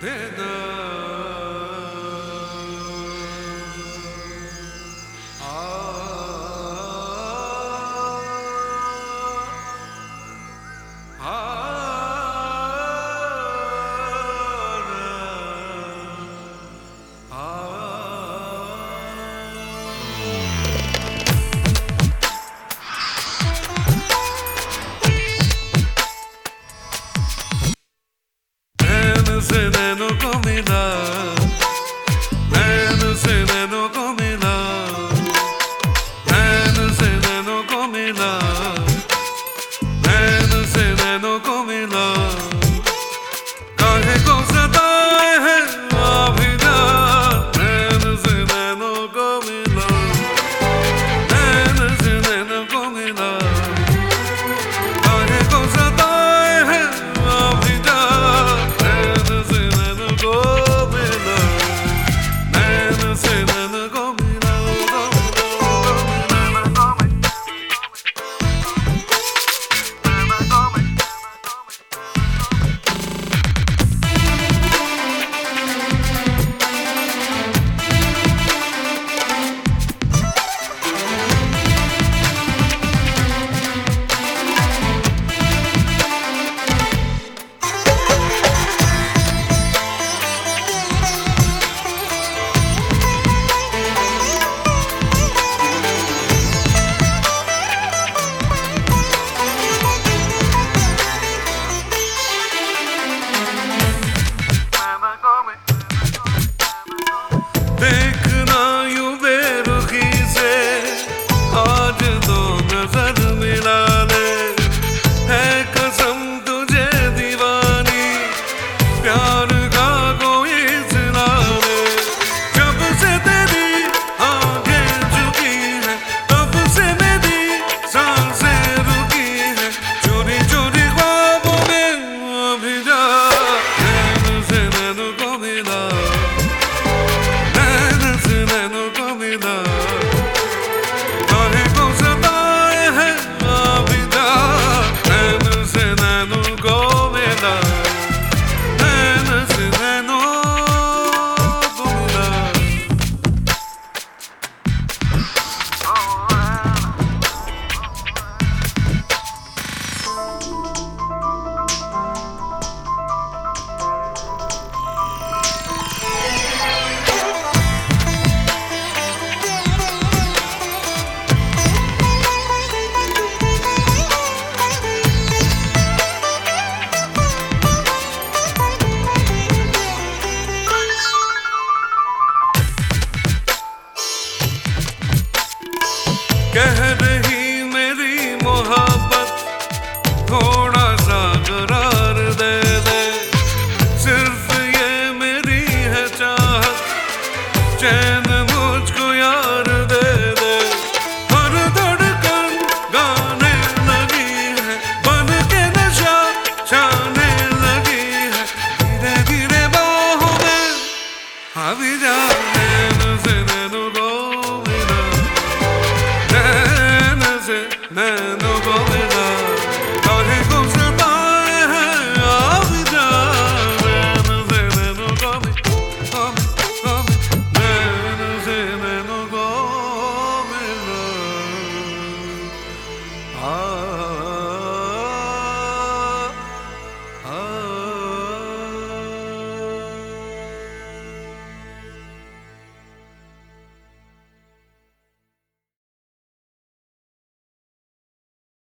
pena. você não é big कह रही मेरी मोहब्बत, थोड़ा सा करार दे दे। सिर्फ़ ये मेरी है चाहत, चैन मुझको यार दे दे। हर धड़कन गाने लगी है, बन के नशा छाने लगी है। धीरे धीरे बाहों में हावी जा Oh,